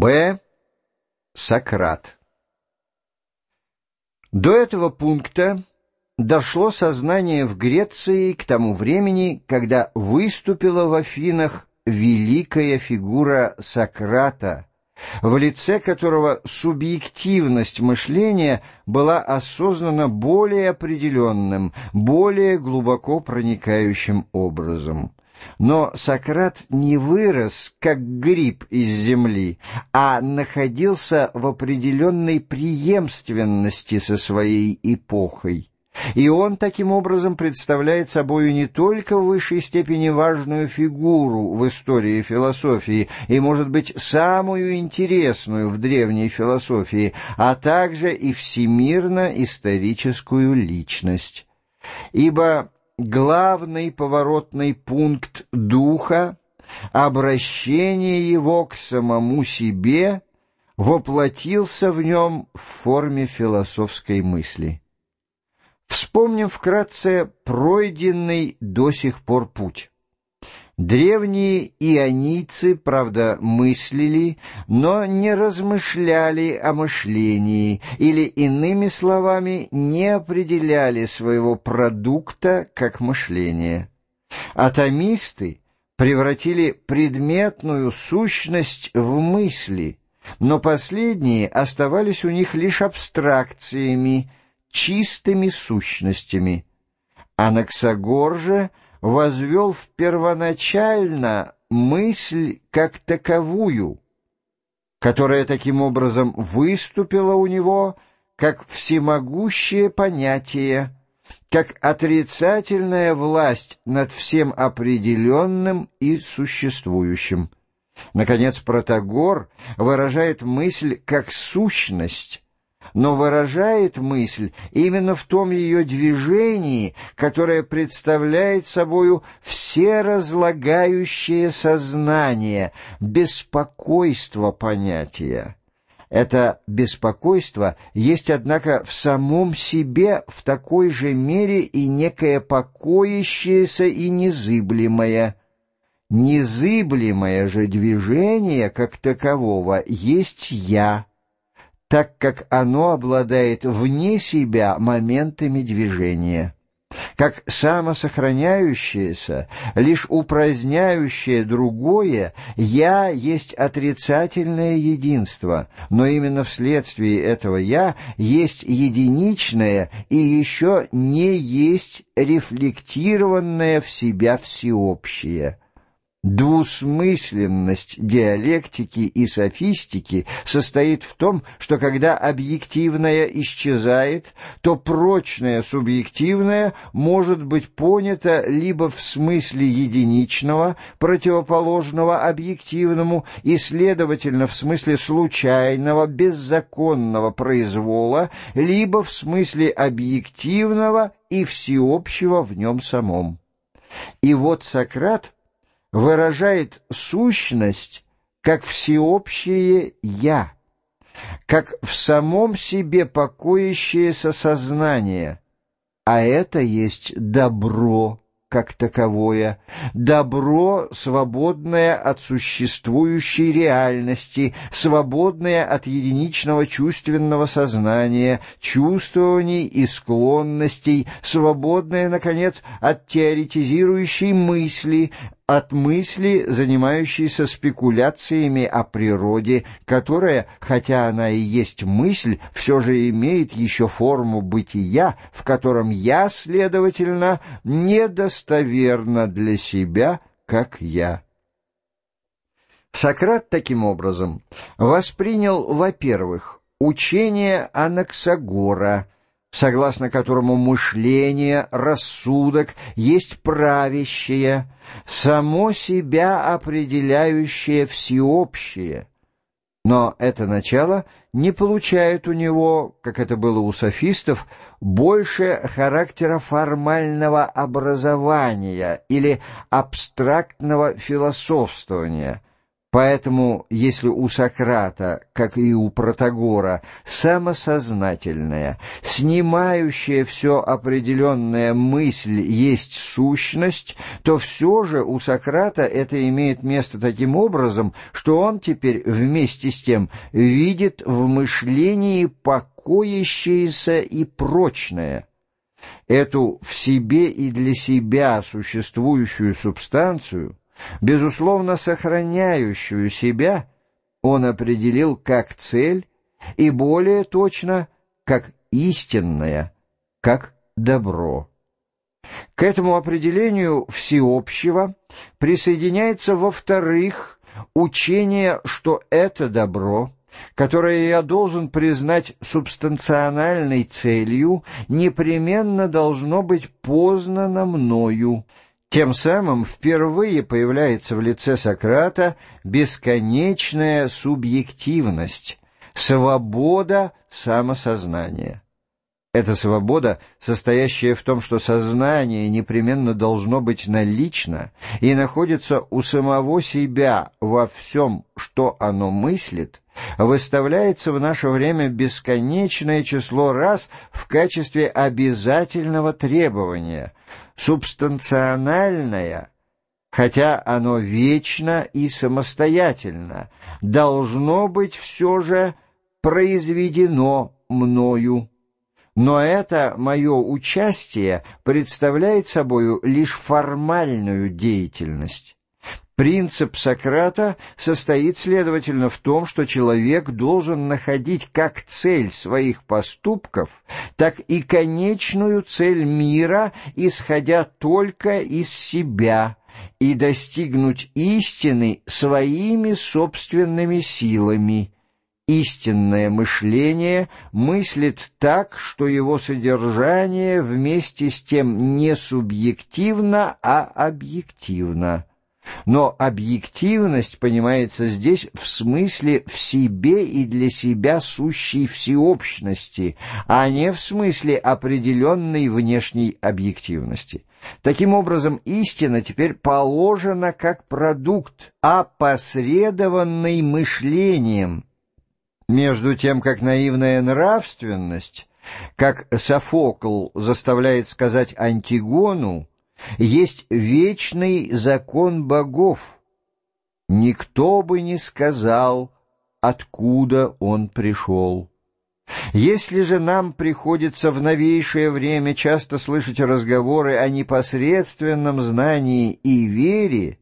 Б. Сократ. До этого пункта дошло сознание в Греции к тому времени, когда выступила в Афинах великая фигура Сократа, в лице которого субъективность мышления была осознана более определенным, более глубоко проникающим образом. Но Сократ не вырос, как гриб из земли, а находился в определенной преемственности со своей эпохой. И он таким образом представляет собою не только в высшей степени важную фигуру в истории философии и, может быть, самую интересную в древней философии, а также и всемирно-историческую личность. Ибо главный поворотный пункт духа, обращение его к самому себе, воплотился в нем в форме философской мысли. Вспомним вкратце пройденный до сих пор путь. Древние ионийцы, правда, мыслили, но не размышляли о мышлении, или, иными словами, не определяли своего продукта как мышление. Атомисты превратили предметную сущность в мысли, но последние оставались у них лишь абстракциями, чистыми сущностями. Анаксагор же — возвел в первоначально мысль как таковую, которая таким образом выступила у него как всемогущее понятие, как отрицательная власть над всем определенным и существующим. Наконец, Протагор выражает мысль как сущность, но выражает мысль именно в том ее движении, которое представляет собою все разлагающее сознание, беспокойство понятия. Это беспокойство есть, однако, в самом себе в такой же мере и некое покоящееся и незыблемое. Незыблемое же движение, как такового, есть «я» так как оно обладает вне себя моментами движения. Как самосохраняющееся, лишь упраздняющее другое, «я» есть отрицательное единство, но именно вследствие этого «я» есть единичное и еще не есть рефлектированное в себя всеобщее. Двусмысленность диалектики и софистики состоит в том, что когда объективное исчезает, то прочное субъективное может быть понято либо в смысле единичного, противоположного объективному, и, следовательно, в смысле случайного, беззаконного произвола, либо в смысле объективного и всеобщего в нем самом. И вот Сократ — выражает сущность как всеобщее «я», как в самом себе покоящееся сознание, а это есть добро как таковое, добро, свободное от существующей реальности, свободное от единичного чувственного сознания, чувствований и склонностей, свободное, наконец, от теоретизирующей мысли, от мысли, занимающейся спекуляциями о природе, которая, хотя она и есть мысль, все же имеет еще форму бытия, в котором я, следовательно, недостоверно для себя, как я. Сократ таким образом воспринял, во-первых, учение Анаксагора – согласно которому мышление, рассудок есть правящее, само себя определяющее всеобщее. Но это начало не получает у него, как это было у софистов, больше характера формального образования или абстрактного философствования – Поэтому, если у Сократа, как и у Протагора, самосознательная, снимающая все определенная мысль есть сущность, то все же у Сократа это имеет место таким образом, что он теперь вместе с тем видит в мышлении покоящееся и прочное. Эту в себе и для себя существующую субстанцию — безусловно сохраняющую себя, он определил как цель и более точно как истинное, как добро. К этому определению всеобщего присоединяется, во-вторых, учение, что это добро, которое я должен признать субстанциональной целью, непременно должно быть познано мною, тем самым впервые появляется в лице Сократа бесконечная субъективность, свобода самосознания. Эта свобода, состоящая в том, что сознание непременно должно быть налично и находится у самого себя во всем, что оно мыслит, выставляется в наше время бесконечное число раз в качестве обязательного требования, субстанциональное, хотя оно вечно и самостоятельно, должно быть все же произведено мною. Но это мое участие представляет собою лишь формальную деятельность. Принцип Сократа состоит, следовательно, в том, что человек должен находить как цель своих поступков, так и конечную цель мира, исходя только из себя, и достигнуть истины своими собственными силами. Истинное мышление мыслит так, что его содержание вместе с тем не субъективно, а объективно. Но объективность понимается здесь в смысле в себе и для себя сущей всеобщности, а не в смысле определенной внешней объективности. Таким образом, истина теперь положена как продукт, опосредованный мышлением, между тем как наивная нравственность, как Софокл заставляет сказать Антигону, есть вечный закон богов. Никто бы не сказал, откуда он пришел. Если же нам приходится в новейшее время часто слышать разговоры о непосредственном знании и вере,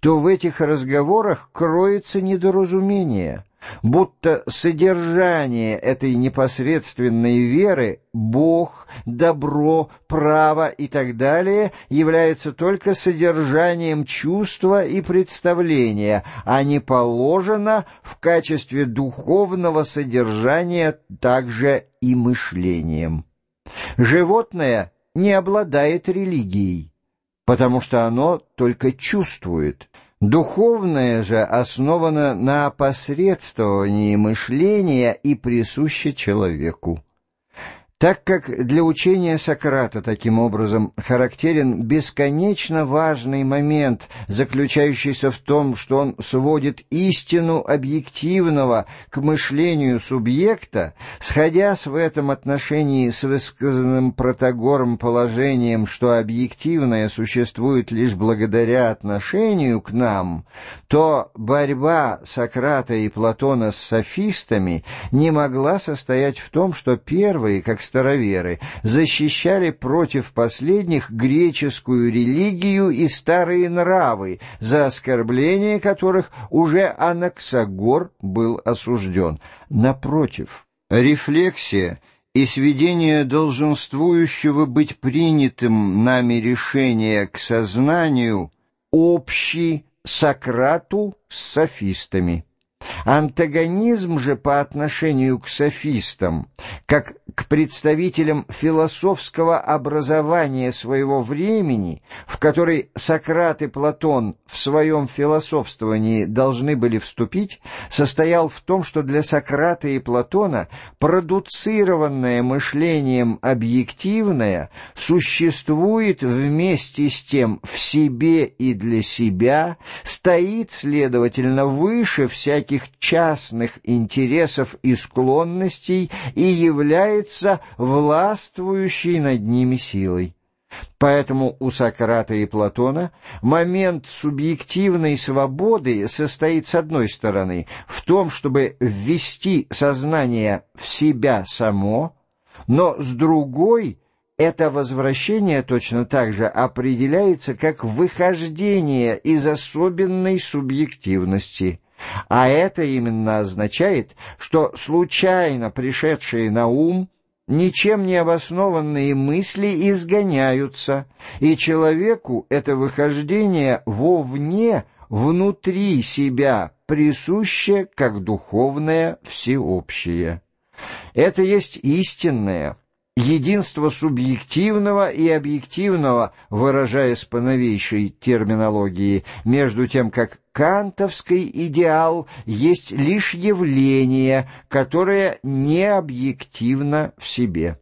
то в этих разговорах кроется недоразумение — будто содержание этой непосредственной веры, Бог, добро, право и так далее, является только содержанием чувства и представления, а не положено в качестве духовного содержания также и мышлением. Животное не обладает религией, потому что оно только чувствует – Духовное же основано на посредствовании мышления и присуще человеку. Так как для учения Сократа таким образом характерен бесконечно важный момент, заключающийся в том, что он сводит истину объективного к мышлению субъекта, сходясь в этом отношении с высказанным Протагором положением, что объективное существует лишь благодаря отношению к нам, то борьба Сократа и Платона с софистами не могла состоять в том, что первые, как староверы, защищали против последних греческую религию и старые нравы, за оскорбление которых уже Анаксагор был осужден. Напротив, рефлексия и сведение долженствующего быть принятым нами решения к сознанию общий Сократу с софистами. Антагонизм же по отношению к софистам, как к представителям философского образования своего времени, в который Сократ и Платон в своем философствовании должны были вступить, состоял в том, что для Сократа и Платона продуцированное мышлением объективное существует вместе с тем в себе и для себя, стоит, следовательно, выше всяких частных интересов и склонностей и является властвующей над ними силой. Поэтому у Сократа и Платона момент субъективной свободы состоит, с одной стороны, в том, чтобы ввести сознание в себя само, но с другой — это возвращение точно так же определяется как выхождение из особенной субъективности. А это именно означает, что случайно пришедшие на ум ничем не обоснованные мысли изгоняются, и человеку это выхождение вовне, внутри себя, присуще как духовное всеобщее. Это есть истинное, единство субъективного и объективного, выражаясь по новейшей терминологии, между тем как кантовский идеал есть лишь явление, которое не объективно в себе.